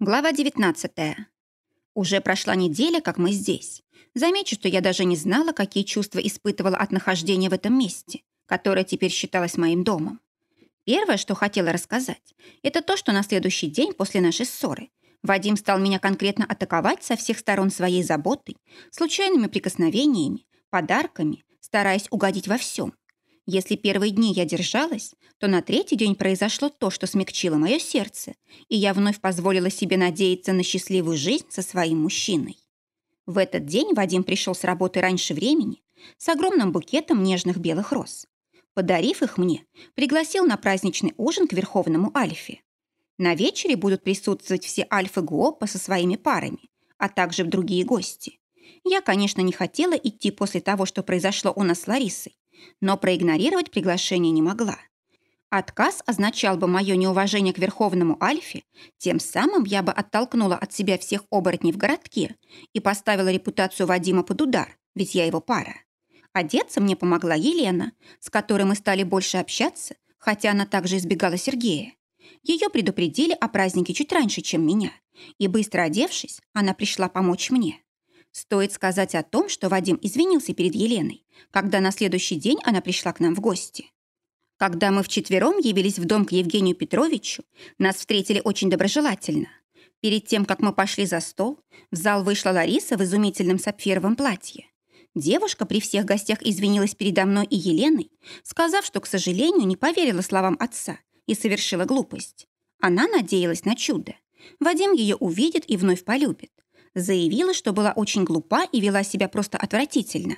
Глава 19. Уже прошла неделя, как мы здесь. Замечу, что я даже не знала, какие чувства испытывала от нахождения в этом месте, которое теперь считалось моим домом. Первое, что хотела рассказать, это то, что на следующий день после нашей ссоры Вадим стал меня конкретно атаковать со всех сторон своей заботой, случайными прикосновениями, подарками, стараясь угодить во всем. Если первые дни я держалась, то на третий день произошло то, что смягчило мое сердце, и я вновь позволила себе надеяться на счастливую жизнь со своим мужчиной. В этот день Вадим пришел с работы раньше времени с огромным букетом нежных белых роз. Подарив их мне, пригласил на праздничный ужин к Верховному Альфе. На вечере будут присутствовать все Альфы Гуопа со своими парами, а также другие гости. Я, конечно, не хотела идти после того, что произошло у нас с Ларисой, но проигнорировать приглашение не могла. Отказ означал бы мое неуважение к Верховному Альфе, тем самым я бы оттолкнула от себя всех оборотней в городке и поставила репутацию Вадима под удар, ведь я его пара. Одеться мне помогла Елена, с которой мы стали больше общаться, хотя она также избегала Сергея. Ее предупредили о празднике чуть раньше, чем меня, и быстро одевшись, она пришла помочь мне. Стоит сказать о том, что Вадим извинился перед Еленой, когда на следующий день она пришла к нам в гости. Когда мы вчетвером явились в дом к Евгению Петровичу, нас встретили очень доброжелательно. Перед тем, как мы пошли за стол, в зал вышла Лариса в изумительном сапфировом платье. Девушка при всех гостях извинилась передо мной и Еленой, сказав, что, к сожалению, не поверила словам отца и совершила глупость. Она надеялась на чудо. Вадим ее увидит и вновь полюбит. Заявила, что была очень глупа и вела себя просто отвратительно.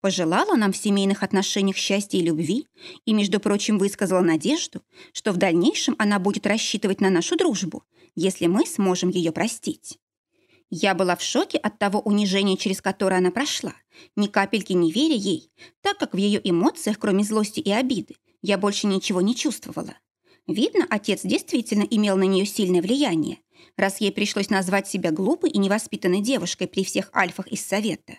Пожелала нам в семейных отношениях счастья и любви и, между прочим, высказала надежду, что в дальнейшем она будет рассчитывать на нашу дружбу, если мы сможем ее простить. Я была в шоке от того унижения, через которое она прошла, ни капельки не веря ей, так как в ее эмоциях, кроме злости и обиды, я больше ничего не чувствовала. Видно, отец действительно имел на нее сильное влияние, раз ей пришлось назвать себя глупой и невоспитанной девушкой при всех альфах из совета.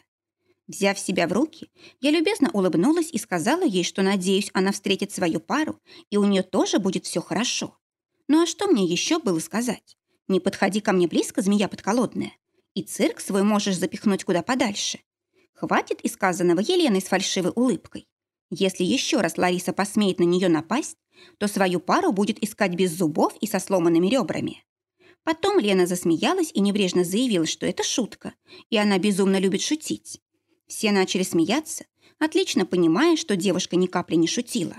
Взяв себя в руки, я любезно улыбнулась и сказала ей, что, надеюсь, она встретит свою пару, и у нее тоже будет все хорошо. Ну а что мне еще было сказать? Не подходи ко мне близко, змея подколодная. И цирк свой можешь запихнуть куда подальше. Хватит и сказанного Еленой с фальшивой улыбкой. Если еще раз Лариса посмеет на нее напасть, то свою пару будет искать без зубов и со сломанными ребрами. Потом Лена засмеялась и небрежно заявила, что это шутка, и она безумно любит шутить. Все начали смеяться, отлично понимая, что девушка ни капли не шутила.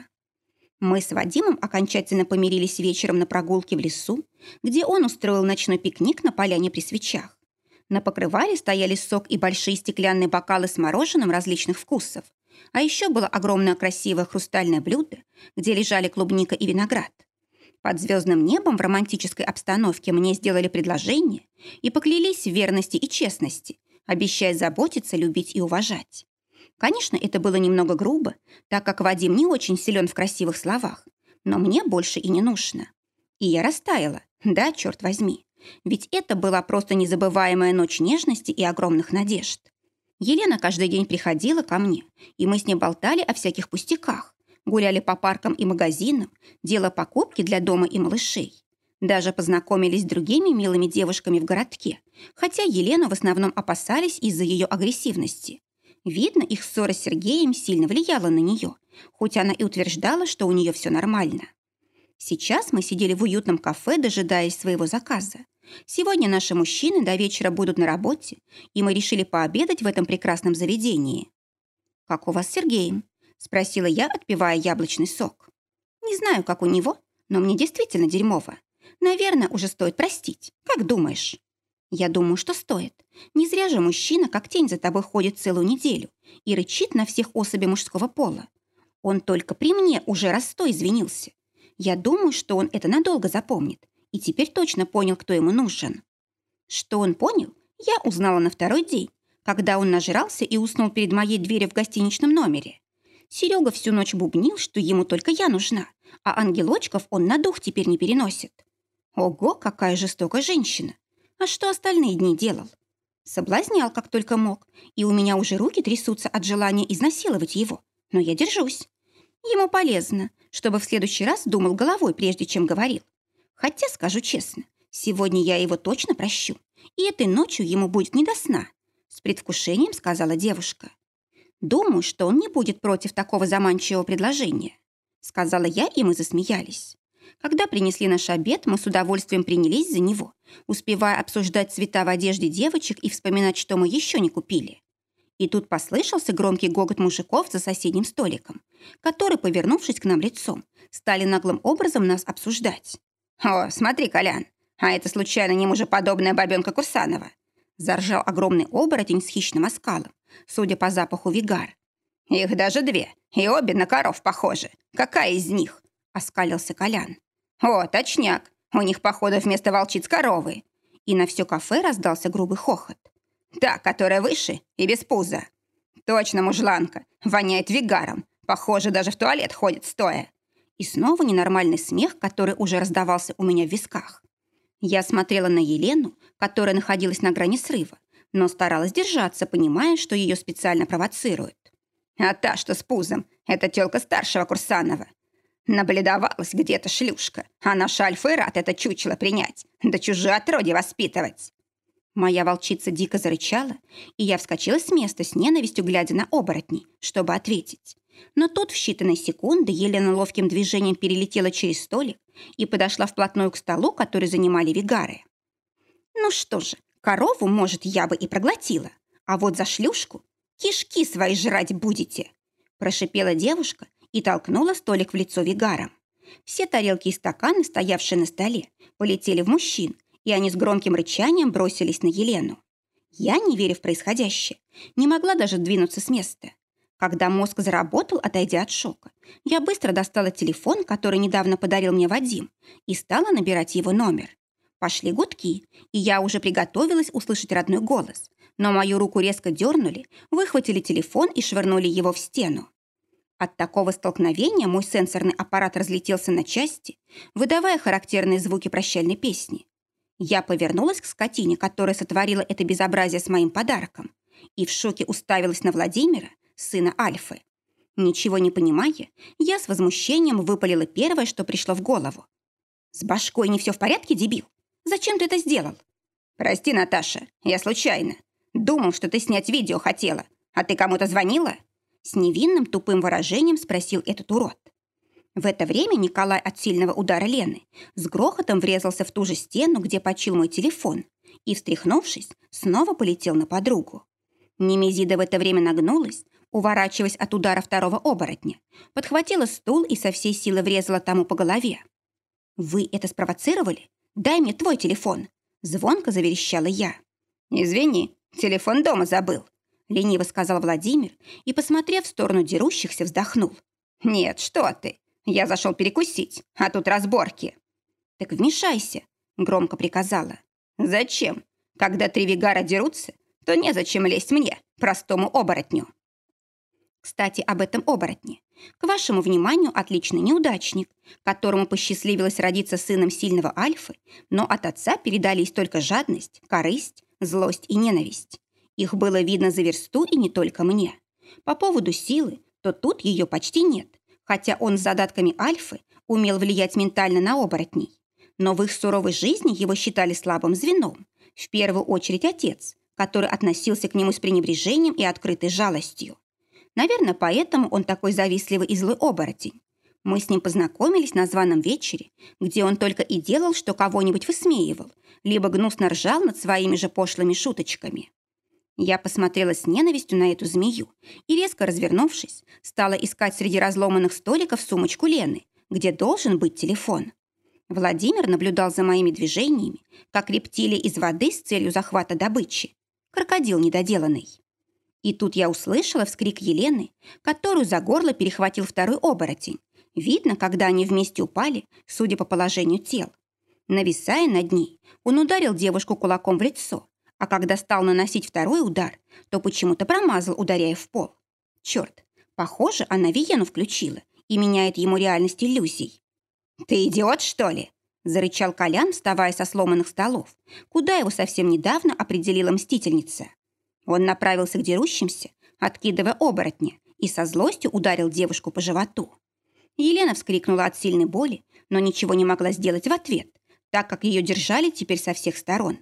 Мы с Вадимом окончательно помирились вечером на прогулке в лесу, где он устроил ночной пикник на поляне при свечах. На покрывале стояли сок и большие стеклянные бокалы с мороженым различных вкусов, а еще было огромное красивое хрустальное блюдо, где лежали клубника и виноград. Под звездным небом в романтической обстановке мне сделали предложение и поклялись в верности и честности, обещая заботиться, любить и уважать. Конечно, это было немного грубо, так как Вадим не очень силен в красивых словах, но мне больше и не нужно. И я растаяла, да, черт возьми, ведь это была просто незабываемая ночь нежности и огромных надежд. Елена каждый день приходила ко мне, и мы с ней болтали о всяких пустяках, гуляли по паркам и магазинам, делая покупки для дома и малышей. Даже познакомились с другими милыми девушками в городке, хотя Елену в основном опасались из-за ее агрессивности. Видно, их ссора с Сергеем сильно влияла на нее, хоть она и утверждала, что у нее все нормально. Сейчас мы сидели в уютном кафе, дожидаясь своего заказа. Сегодня наши мужчины до вечера будут на работе, и мы решили пообедать в этом прекрасном заведении. «Как у вас с Сергеем?» – спросила я, отпивая яблочный сок. «Не знаю, как у него, но мне действительно дерьмово. Наверное, уже стоит простить. Как думаешь?» «Я думаю, что стоит. Не зря же мужчина, как тень за тобой ходит целую неделю и рычит на всех особей мужского пола. Он только при мне уже раз сто извинился. Я думаю, что он это надолго запомнит и теперь точно понял, кто ему нужен. Что он понял, я узнала на второй день, когда он нажрался и уснул перед моей дверью в гостиничном номере. Серега всю ночь бубнил, что ему только я нужна, а ангелочков он на дух теперь не переносит. Ого, какая жестокая женщина! А что остальные дни делал? Соблазнял, как только мог, и у меня уже руки трясутся от желания изнасиловать его. Но я держусь. Ему полезно, чтобы в следующий раз думал головой, прежде чем говорил. Хотя, скажу честно, Сегодня я его точно прощу, и этой ночью ему будет не до сна», с предвкушением сказала девушка. «Думаю, что он не будет против такого заманчивого предложения», сказала я, и мы засмеялись. Когда принесли наш обед, мы с удовольствием принялись за него, успевая обсуждать цвета в одежде девочек и вспоминать, что мы еще не купили. И тут послышался громкий гогот мужиков за соседним столиком, которые, повернувшись к нам лицом, стали наглым образом нас обсуждать. «О, смотри, Колян, а это случайно не мужеподобная бабенка Курсанова?» Заржал огромный оборотень с хищным оскалом, судя по запаху вигар. «Их даже две, и обе на коров похожи. Какая из них?» — оскалился Колян. «О, точняк, у них, походу, вместо волчиц коровы». И на все кафе раздался грубый хохот. «Та, которая выше и без пуза». «Точно, мужланка, воняет вигаром. Похоже, даже в туалет ходит стоя». И снова ненормальный смех, который уже раздавался у меня в висках. Я смотрела на Елену, которая находилась на грани срыва, но старалась держаться, понимая, что ее специально провоцируют. А та, что с пузом, это тёлка старшего Курсанова. Набледовалась где-то шлюшка, а наш Альфа и рад это чучело принять, да чужое отродье воспитывать. Моя волчица дико зарычала, и я вскочила с места с ненавистью, глядя на оборотней, чтобы ответить. Но тут в считанные секунды Елена ловким движением перелетела через столик и подошла вплотную к столу, который занимали вигары. «Ну что же, корову, может, я бы и проглотила, а вот за шлюшку кишки свои жрать будете!» прошипела девушка и толкнула столик в лицо вигарам. Все тарелки и стаканы, стоявшие на столе, полетели в мужчин, и они с громким рычанием бросились на Елену. Я, не веря в происходящее, не могла даже двинуться с места. Когда мозг заработал, отойдя от шока, я быстро достала телефон, который недавно подарил мне Вадим, и стала набирать его номер. Пошли гудки, и я уже приготовилась услышать родной голос, но мою руку резко дернули, выхватили телефон и швырнули его в стену. От такого столкновения мой сенсорный аппарат разлетелся на части, выдавая характерные звуки прощальной песни. Я повернулась к скотине, которая сотворила это безобразие с моим подарком, и в шоке уставилась на Владимира, сына Альфы. Ничего не понимая, я с возмущением выпалила первое, что пришло в голову. «С башкой не все в порядке, дебил? Зачем ты это сделал?» «Прости, Наташа, я случайно. Думал, что ты снять видео хотела. А ты кому-то звонила?» С невинным тупым выражением спросил этот урод. В это время Николай от сильного удара Лены с грохотом врезался в ту же стену, где почил мой телефон, и, встряхнувшись, снова полетел на подругу. Немезида в это время нагнулась, уворачиваясь от удара второго оборотня, подхватила стул и со всей силы врезала тому по голове. «Вы это спровоцировали? Дай мне твой телефон!» Звонко заверещала я. «Извини, телефон дома забыл», лениво сказал Владимир и, посмотрев в сторону дерущихся, вздохнул. «Нет, что ты! Я зашел перекусить, а тут разборки». «Так вмешайся», — громко приказала. «Зачем? Когда три вигара дерутся, то незачем лезть мне, простому оборотню». Кстати, об этом оборотне. К вашему вниманию отличный неудачник, которому посчастливилось родиться сыном сильного альфы, но от отца передались только жадность, корысть, злость и ненависть. Их было видно за версту и не только мне. По поводу силы, то тут ее почти нет, хотя он с задатками альфы умел влиять ментально на оборотней. Но в их суровой жизни его считали слабым звеном, в первую очередь отец, который относился к нему с пренебрежением и открытой жалостью. Наверное, поэтому он такой завистливый и злой оборотень. Мы с ним познакомились на званом вечере, где он только и делал, что кого-нибудь высмеивал, либо гнусно ржал над своими же пошлыми шуточками. Я посмотрела с ненавистью на эту змею и, резко развернувшись, стала искать среди разломанных столиков сумочку Лены, где должен быть телефон. Владимир наблюдал за моими движениями, как рептилия из воды с целью захвата добычи. Крокодил недоделанный. И тут я услышала вскрик Елены, которую за горло перехватил второй оборотень. Видно, когда они вместе упали, судя по положению тел. Нависая над ней, он ударил девушку кулаком в лицо, а когда стал наносить второй удар, то почему-то промазал, ударяя в пол. Черт, похоже, она Виену включила и меняет ему реальность иллюзий. «Ты идиот, что ли?» – зарычал Колян, вставая со сломанных столов, куда его совсем недавно определила мстительница. Он направился к дерущимся, откидывая оборотня, и со злостью ударил девушку по животу. Елена вскрикнула от сильной боли, но ничего не могла сделать в ответ, так как ее держали теперь со всех сторон.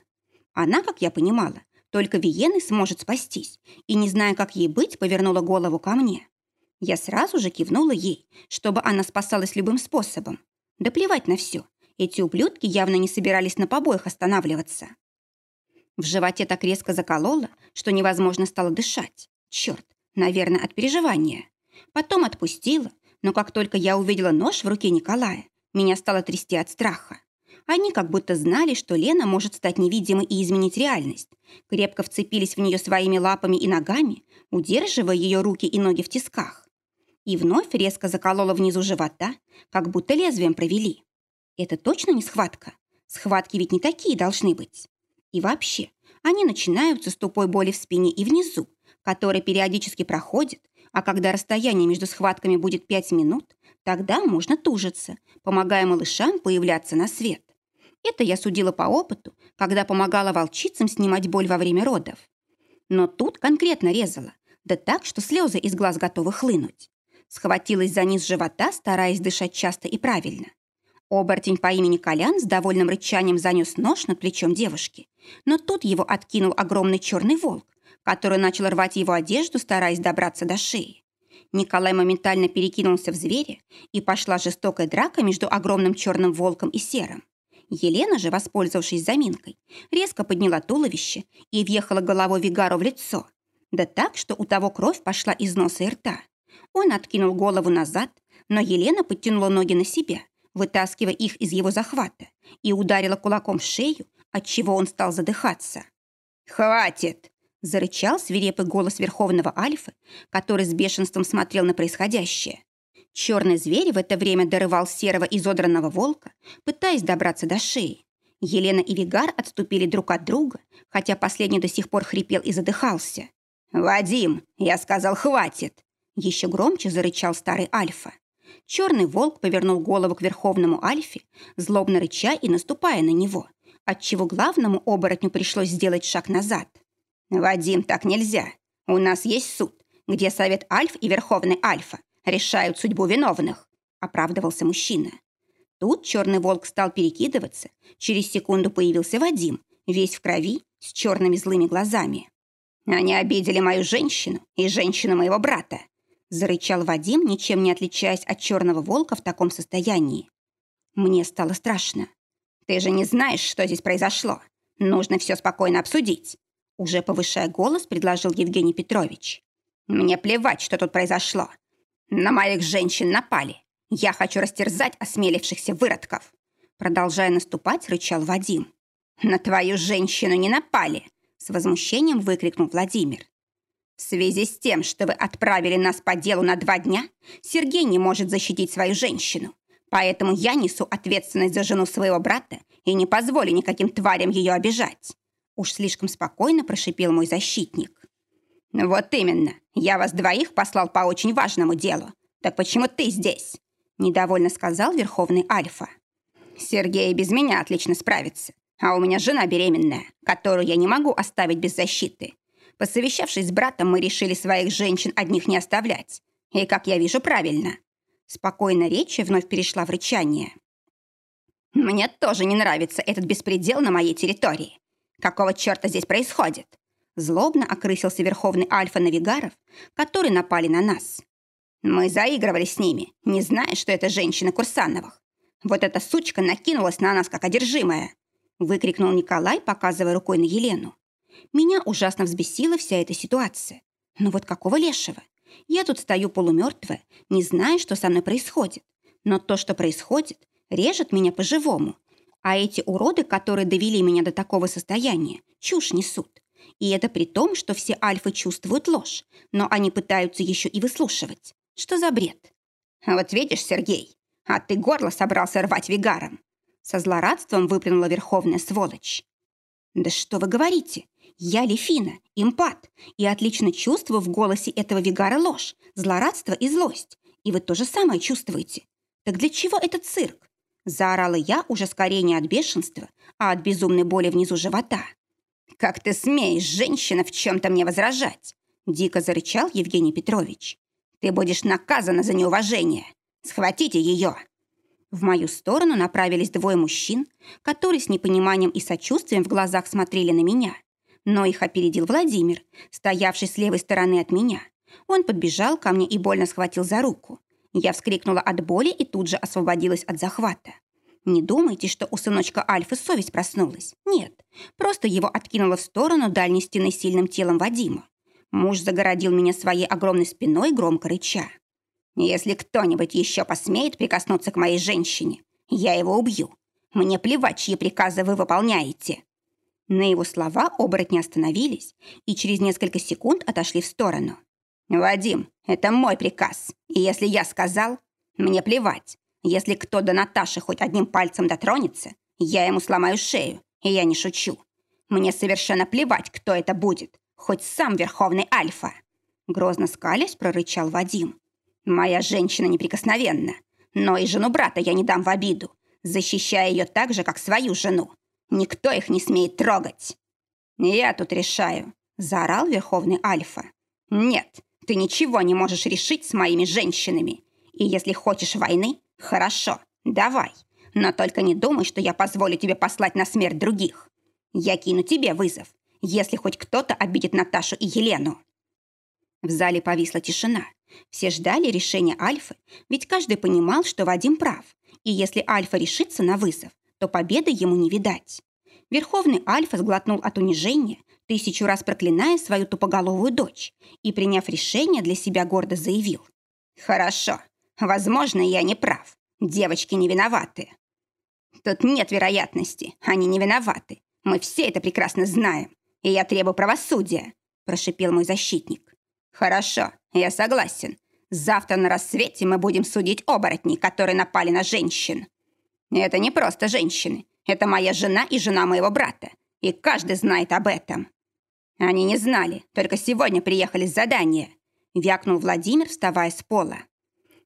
Она, как я понимала, только Виены сможет спастись, и, не зная, как ей быть, повернула голову ко мне. Я сразу же кивнула ей, чтобы она спасалась любым способом. Да плевать на все. Эти ублюдки явно не собирались на побоях останавливаться. В животе так резко закололо, что невозможно стало дышать. Черт, наверное, от переживания. Потом отпустила, но как только я увидела нож в руке Николая, меня стало трясти от страха. Они как будто знали, что Лена может стать невидимой и изменить реальность. Крепко вцепились в нее своими лапами и ногами, удерживая ее руки и ноги в тисках. И вновь резко заколола внизу живота, как будто лезвием провели. Это точно не схватка? Схватки ведь не такие должны быть. И вообще, они начинаются с тупой боли в спине и внизу, которая периодически проходит, а когда расстояние между схватками будет 5 минут, тогда можно тужиться, помогая малышам появляться на свет. Это я судила по опыту, когда помогала волчицам снимать боль во время родов. Но тут конкретно резала, да так, что слезы из глаз готовы хлынуть. Схватилась за низ живота, стараясь дышать часто и правильно. Оборотень по имени Колян с довольным рычанием занес нож над плечом девушки, но тут его откинул огромный черный волк, который начал рвать его одежду, стараясь добраться до шеи. Николай моментально перекинулся в зверя, и пошла жестокая драка между огромным черным волком и серым. Елена же, воспользовавшись заминкой, резко подняла туловище и въехала головой Вигару в лицо. Да так, что у того кровь пошла из носа и рта. Он откинул голову назад, но Елена подтянула ноги на себя вытаскивая их из его захвата, и ударила кулаком в шею, отчего он стал задыхаться. «Хватит!» – зарычал свирепый голос Верховного Альфы, который с бешенством смотрел на происходящее. Черный зверь в это время дорывал серого изодранного волка, пытаясь добраться до шеи. Елена и Вигар отступили друг от друга, хотя последний до сих пор хрипел и задыхался. «Вадим, я сказал, хватит!» Еще громче зарычал старый Альфа. Черный волк повернул голову к верховному Альфе, злобно рыча и наступая на него, отчего главному оборотню пришлось сделать шаг назад. «Вадим, так нельзя. У нас есть суд, где совет Альф и верховный Альфа решают судьбу виновных», оправдывался мужчина. Тут черный волк стал перекидываться. Через секунду появился Вадим, весь в крови, с черными злыми глазами. «Они обидели мою женщину и женщину моего брата. Зарычал Вадим, ничем не отличаясь от черного волка в таком состоянии. Мне стало страшно. «Ты же не знаешь, что здесь произошло. Нужно все спокойно обсудить», уже повышая голос, предложил Евгений Петрович. «Мне плевать, что тут произошло. На моих женщин напали. Я хочу растерзать осмелившихся выродков». Продолжая наступать, рычал Вадим. «На твою женщину не напали!» С возмущением выкрикнул Владимир. В связи с тем, что вы отправили нас по делу на два дня, Сергей не может защитить свою женщину. Поэтому я несу ответственность за жену своего брата и не позволю никаким тварям ее обижать. Уж слишком спокойно прошипел мой защитник. Вот именно. Я вас двоих послал по очень важному делу. Так почему ты здесь? Недовольно сказал Верховный Альфа. Сергей без меня отлично справится. А у меня жена беременная, которую я не могу оставить без защиты. Посовещавшись с братом, мы решили своих женщин одних не оставлять. И, как я вижу, правильно. Спокойно речь вновь перешла в рычание. Мне тоже не нравится этот беспредел на моей территории. Какого черта здесь происходит? Злобно окрысился верховный альфа-навигаров, которые напали на нас. Мы заигрывали с ними, не зная, что это женщина Курсановых. Вот эта сучка накинулась на нас, как одержимая. Выкрикнул Николай, показывая рукой на Елену. Меня ужасно взбесила вся эта ситуация. Но вот какого лешего? Я тут стою полумертвая, не зная, что со мной происходит. Но то, что происходит, режет меня по-живому. А эти уроды, которые довели меня до такого состояния, чушь несут. И это при том, что все альфы чувствуют ложь, но они пытаются еще и выслушивать. Что за бред? Вот видишь, Сергей, а ты горло собрался рвать вигаром. Со злорадством выплюнула верховная сволочь. Да что вы говорите? Я Лефина, импат, и отлично чувствую в голосе этого Вигара ложь, злорадство и злость. И вы то же самое чувствуете. Так для чего этот цирк? Заорала я уже скорее не от бешенства, а от безумной боли внизу живота. «Как ты смеешь, женщина, в чем-то мне возражать?» Дико зарычал Евгений Петрович. «Ты будешь наказана за неуважение. Схватите ее!» В мою сторону направились двое мужчин, которые с непониманием и сочувствием в глазах смотрели на меня. Но их опередил Владимир, стоявший с левой стороны от меня. Он подбежал ко мне и больно схватил за руку. Я вскрикнула от боли и тут же освободилась от захвата. Не думайте, что у сыночка Альфы совесть проснулась. Нет, просто его откинуло в сторону дальней стены сильным телом Вадима. Муж загородил меня своей огромной спиной, громко рыча. «Если кто-нибудь еще посмеет прикоснуться к моей женщине, я его убью. Мне плевать, чьи приказы вы выполняете». На его слова оборотни остановились и через несколько секунд отошли в сторону. «Вадим, это мой приказ, и если я сказал, мне плевать. Если кто до Наташи хоть одним пальцем дотронется, я ему сломаю шею, и я не шучу. Мне совершенно плевать, кто это будет, хоть сам Верховный Альфа!» Грозно скалясь, прорычал Вадим. «Моя женщина неприкосновенна, но и жену брата я не дам в обиду, защищая ее так же, как свою жену. Никто их не смеет трогать!» «Я тут решаю», — заорал Верховный Альфа. «Нет, ты ничего не можешь решить с моими женщинами. И если хочешь войны, хорошо, давай. Но только не думай, что я позволю тебе послать на смерть других. Я кину тебе вызов, если хоть кто-то обидит Наташу и Елену». В зале повисла тишина. Все ждали решения Альфы, ведь каждый понимал, что Вадим прав. И если Альфа решится на вызов, то победы ему не видать. Верховный Альфа сглотнул от унижения, тысячу раз проклиная свою тупоголовую дочь, и, приняв решение, для себя гордо заявил. «Хорошо. Возможно, я не прав. Девочки не виноваты». «Тут нет вероятности. Они не виноваты. Мы все это прекрасно знаем и я требую правосудия», – прошипел мой защитник. «Хорошо, я согласен. Завтра на рассвете мы будем судить оборотней, которые напали на женщин. Это не просто женщины. Это моя жена и жена моего брата. И каждый знает об этом». «Они не знали, только сегодня приехали с задания», – вякнул Владимир, вставая с пола.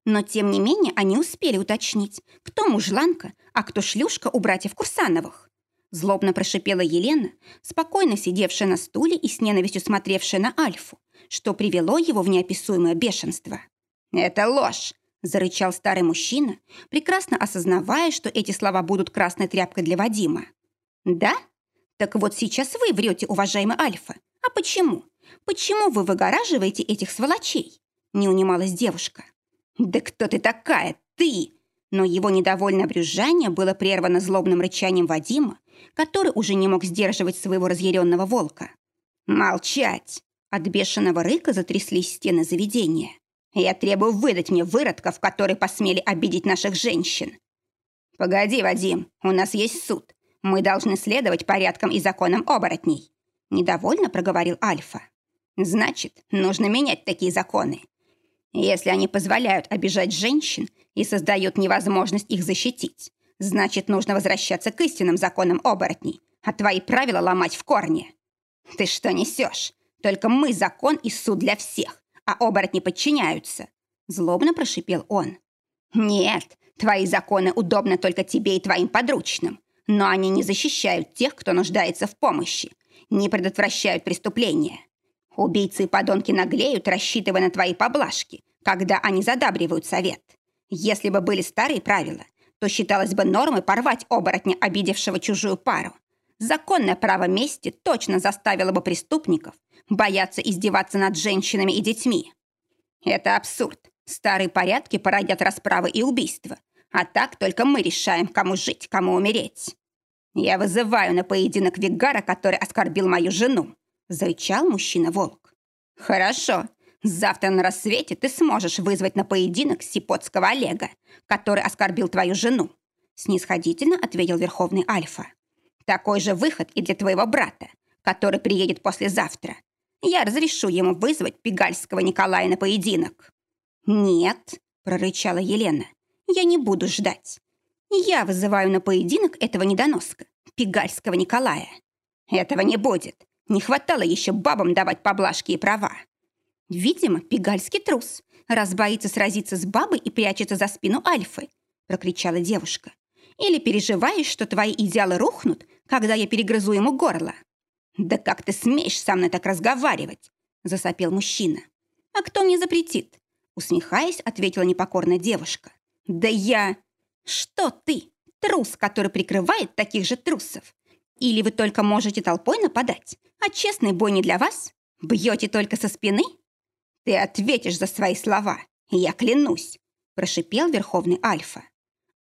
Но, тем не менее, они успели уточнить, кто мужланка, а кто шлюшка у братьев Курсановых. Злобно прошипела Елена, спокойно сидевшая на стуле и с ненавистью смотревшая на Альфу, что привело его в неописуемое бешенство. «Это ложь!» – зарычал старый мужчина, прекрасно осознавая, что эти слова будут красной тряпкой для Вадима. «Да? Так вот сейчас вы врете, уважаемый Альфа. А почему? Почему вы выгораживаете этих сволочей?» – не унималась девушка. «Да кто ты такая? Ты!» Но его недовольное брюзжание было прервано злобным рычанием Вадима, который уже не мог сдерживать своего разъяренного волка. «Молчать!» От бешеного рыка затряслись стены заведения. «Я требую выдать мне выродков, которые посмели обидеть наших женщин!» «Погоди, Вадим, у нас есть суд. Мы должны следовать порядкам и законам оборотней!» Недовольно проговорил Альфа. «Значит, нужно менять такие законы. Если они позволяют обижать женщин и создают невозможность их защитить, Значит, нужно возвращаться к истинным законам оборотней, а твои правила ломать в корне. Ты что несешь? Только мы закон и суд для всех, а оборотни подчиняются. Злобно прошипел он. Нет, твои законы удобны только тебе и твоим подручным, но они не защищают тех, кто нуждается в помощи, не предотвращают преступления. Убийцы и подонки наглеют, рассчитывая на твои поблажки, когда они задабривают совет. Если бы были старые правила, то считалось бы нормой порвать оборотня, обидевшего чужую пару. Законное право мести точно заставило бы преступников бояться издеваться над женщинами и детьми. Это абсурд. Старые порядки породят расправы и убийства. А так только мы решаем, кому жить, кому умереть. Я вызываю на поединок Вигара, который оскорбил мою жену, зарычал мужчина-волк. Хорошо, Завтра на рассвете ты сможешь вызвать на поединок Сипотского Олега, который оскорбил твою жену», снисходительно ответил Верховный Альфа. «Такой же выход и для твоего брата, который приедет послезавтра. Я разрешу ему вызвать Пегальского Николая на поединок». «Нет», — прорычала Елена, — «я не буду ждать. Я вызываю на поединок этого недоноска, Пегальского Николая. Этого не будет. Не хватало еще бабам давать поблажки и права». Видимо, пигальский трус, раз боится сразиться с бабой и прячется за спину Альфы, прокричала девушка. Или переживаешь, что твои идеалы рухнут, когда я перегрызу ему горло? Да как ты смеешь со мной так разговаривать? засопел мужчина. А кто мне запретит? Усмехаясь, ответила непокорная девушка. Да я... «Что ты, трус, который прикрывает таких же трусов? Или вы только можете толпой нападать, а честный бой не для вас? Бьете только со спины?» «Ты ответишь за свои слова, я клянусь», – прошипел Верховный Альфа.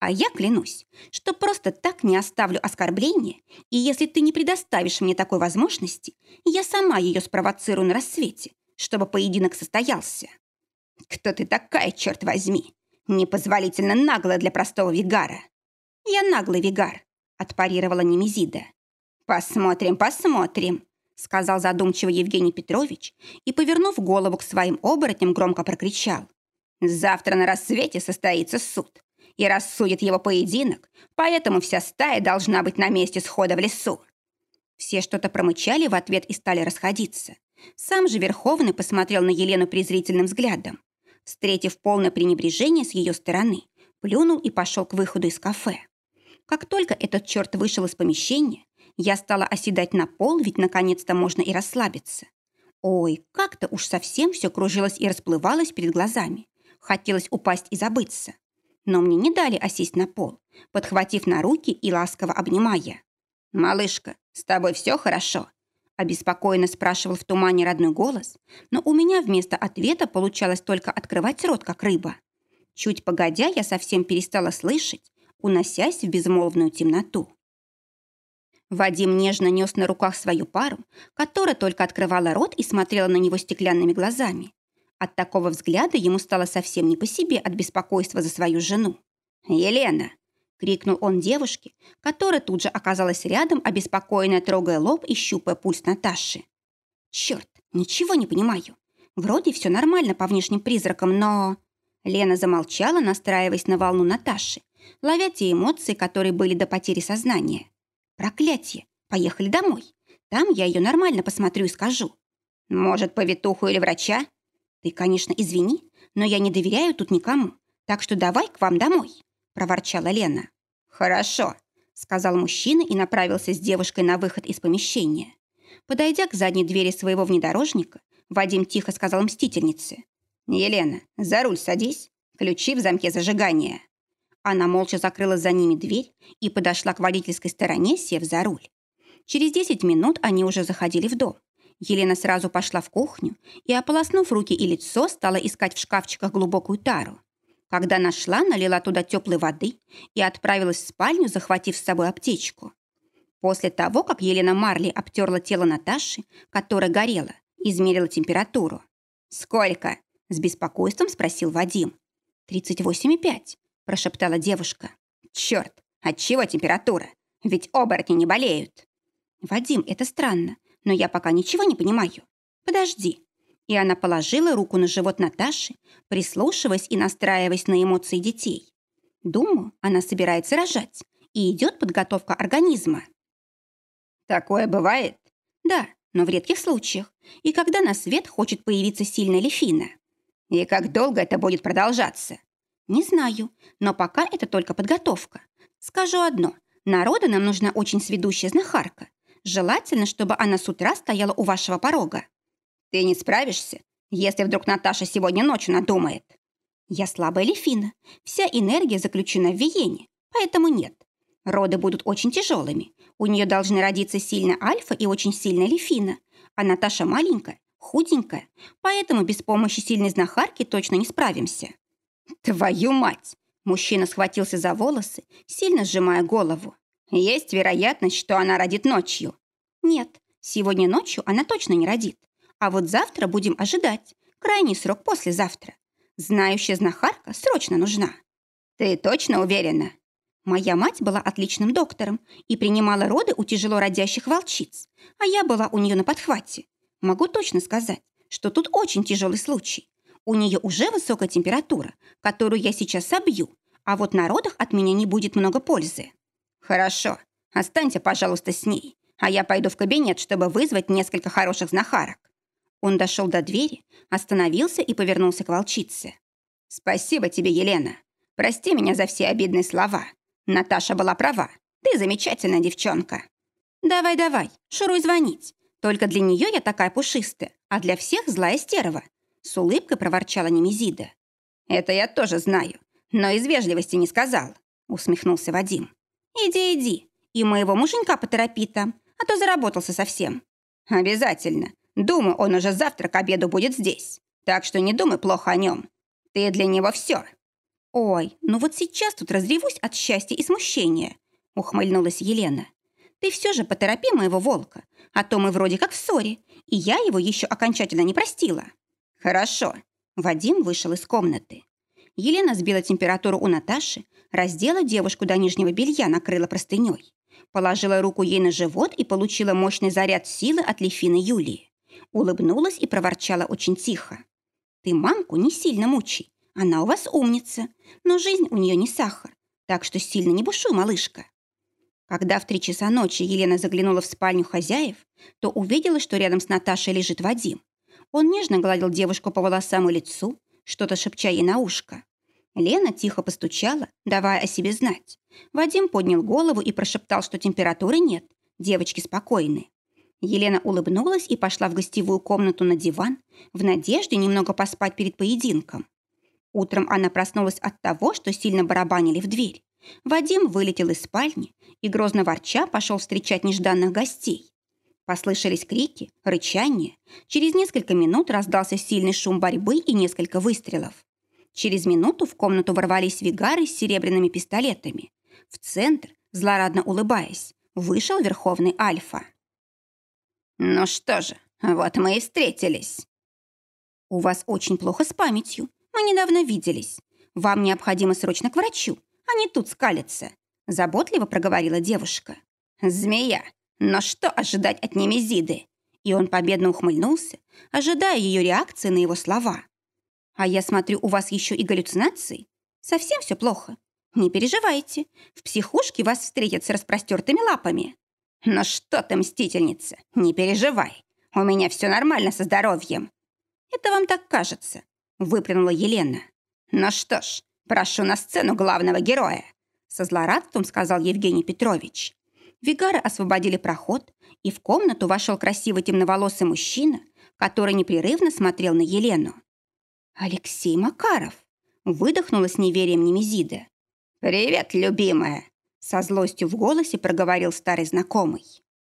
«А я клянусь, что просто так не оставлю оскорбления, и если ты не предоставишь мне такой возможности, я сама ее спровоцирую на рассвете, чтобы поединок состоялся». «Кто ты такая, черт возьми? Непозволительно наглая для простого вигара». «Я наглый вигар», – отпарировала Немезида. «Посмотрим, посмотрим», — сказал задумчиво Евгений Петрович и, повернув голову к своим оборотням, громко прокричал. «Завтра на рассвете состоится суд, и рассудит его поединок, поэтому вся стая должна быть на месте схода в лесу». Все что-то промычали в ответ и стали расходиться. Сам же Верховный посмотрел на Елену презрительным взглядом. Встретив полное пренебрежение с ее стороны, плюнул и пошел к выходу из кафе. Как только этот черт вышел из помещения, я стала оседать на пол, ведь наконец-то можно и расслабиться. Ой, как-то уж совсем все кружилось и расплывалось перед глазами. Хотелось упасть и забыться. Но мне не дали осесть на пол, подхватив на руки и ласково обнимая. «Малышка, с тобой все хорошо?» Обеспокоенно спрашивал в тумане родной голос, но у меня вместо ответа получалось только открывать рот, как рыба. Чуть погодя, я совсем перестала слышать, уносясь в безмолвную темноту. Вадим нежно нес на руках свою пару, которая только открывала рот и смотрела на него стеклянными глазами. От такого взгляда ему стало совсем не по себе от беспокойства за свою жену. «Елена!» — крикнул он девушке, которая тут же оказалась рядом, обеспокоенная, трогая лоб и щупая пульс Наташи. «Черт, ничего не понимаю. Вроде все нормально по внешним призракам, но...» Лена замолчала, настраиваясь на волну Наташи, ловя те эмоции, которые были до потери сознания. Проклятие! Поехали домой. Там я ее нормально посмотрю и скажу. Может, повитуху или врача? Ты, конечно, извини, но я не доверяю тут никому. Так что давай к вам домой, проворчала Лена. Хорошо, сказал мужчина и направился с девушкой на выход из помещения. Подойдя к задней двери своего внедорожника, Вадим тихо сказал мстительнице. «Елена, за руль садись. Ключи в замке зажигания». Она молча закрыла за ними дверь и подошла к водительской стороне, сев за руль. Через 10 минут они уже заходили в дом. Елена сразу пошла в кухню и, ополоснув руки и лицо, стала искать в шкафчиках глубокую тару. Когда нашла, налила туда теплой воды и отправилась в спальню, захватив с собой аптечку. После того, как Елена Марли обтерла тело Наташи, которое горело, измерила температуру. «Сколько?» – с беспокойством спросил Вадим. «38,5», прошептала девушка. «Черт, отчего температура? Ведь оборотни не болеют!» «Вадим, это странно, но я пока ничего не понимаю. Подожди». И она положила руку на живот Наташи, прислушиваясь и настраиваясь на эмоции детей. Думаю, она собирается рожать, и идет подготовка организма. «Такое бывает?» «Да, но в редких случаях. И когда на свет хочет появиться сильная лефина». «И как долго это будет продолжаться?» Не знаю, но пока это только подготовка. Скажу одно. Народу нам нужна очень сведущая знахарка. Желательно, чтобы она с утра стояла у вашего порога. Ты не справишься, если вдруг Наташа сегодня ночью надумает. Я слабая Лефина. Вся энергия заключена в Виене, поэтому нет. Роды будут очень тяжелыми. У нее должны родиться сильная Альфа и очень сильная Лефина. А Наташа маленькая, худенькая, поэтому без помощи сильной знахарки точно не справимся. «Твою мать!» Мужчина схватился за волосы, сильно сжимая голову. «Есть вероятность, что она родит ночью?» «Нет, сегодня ночью она точно не родит. А вот завтра будем ожидать. Крайний срок послезавтра. Знающая знахарка срочно нужна». «Ты точно уверена?» Моя мать была отличным доктором и принимала роды у тяжело родящих волчиц, а я была у нее на подхвате. Могу точно сказать, что тут очень тяжелый случай. У нее уже высокая температура, которую я сейчас собью, а вот на родах от меня не будет много пользы. Хорошо, останься, пожалуйста, с ней, а я пойду в кабинет, чтобы вызвать несколько хороших знахарок. Он дошел до двери, остановился и повернулся к волчице. «Спасибо тебе, Елена. Прости меня за все обидные слова. Наташа была права. Ты замечательная девчонка». «Давай, давай, шуруй звонить. Только для нее я такая пушистая, а для всех злая стерва. С улыбкой проворчала Немезида. «Это я тоже знаю, но из вежливости не сказал. усмехнулся Вадим. «Иди, иди, и моего муженька поторопи там, а то заработался совсем». «Обязательно. Думаю, он уже завтра к обеду будет здесь. Так что не думай плохо о нем. Ты для него все». «Ой, ну вот сейчас тут разревусь от счастья и смущения», — ухмыльнулась Елена. «Ты все же поторопи моего волка, а то мы вроде как в ссоре, и я его еще окончательно не простила». «Хорошо». Вадим вышел из комнаты. Елена сбила температуру у Наташи, раздела девушку до нижнего белья, накрыла простыней. Положила руку ей на живот и получила мощный заряд силы от Лефины Юлии. Улыбнулась и проворчала очень тихо. «Ты мамку не сильно мучай. Она у вас умница, но жизнь у нее не сахар, так что сильно не бушуй, малышка». Когда в три часа ночи Елена заглянула в спальню хозяев, то увидела, что рядом с Наташей лежит Вадим. Он нежно гладил девушку по волосам и лицу, что-то шепча ей на ушко. Лена тихо постучала, давая о себе знать. Вадим поднял голову и прошептал, что температуры нет, девочки спокойны. Елена улыбнулась и пошла в гостевую комнату на диван в надежде немного поспать перед поединком. Утром она проснулась от того, что сильно барабанили в дверь. Вадим вылетел из спальни и, грозно ворча, пошел встречать нежданных гостей. Послышались крики, рычание. Через несколько минут раздался сильный шум борьбы и несколько выстрелов. Через минуту в комнату ворвались вигары с серебряными пистолетами. В центр, злорадно улыбаясь, вышел Верховный Альфа. «Ну что же, вот мы и встретились». «У вас очень плохо с памятью. Мы недавно виделись. Вам необходимо срочно к врачу, а не тут скалиться», — заботливо проговорила девушка. «Змея, но что ожидать от Немезиды?» И он победно ухмыльнулся, ожидая ее реакции на его слова. «А я смотрю, у вас еще и галлюцинации? Совсем все плохо. Не переживайте, в психушке вас встретят с распростертыми лапами». «Ну что ты, мстительница, не переживай. У меня все нормально со здоровьем». «Это вам так кажется выплюнула Елена. «Ну что ж, прошу на сцену главного героя», со злорадством сказал Евгений Петрович. Вигары освободили проход, и в комнату вошел красивый темноволосый мужчина, который непрерывно смотрел на Елену. «Алексей Макаров!» выдохнула с неверием Немезида. «Привет, любимая!» со злостью в голосе проговорил старый знакомый.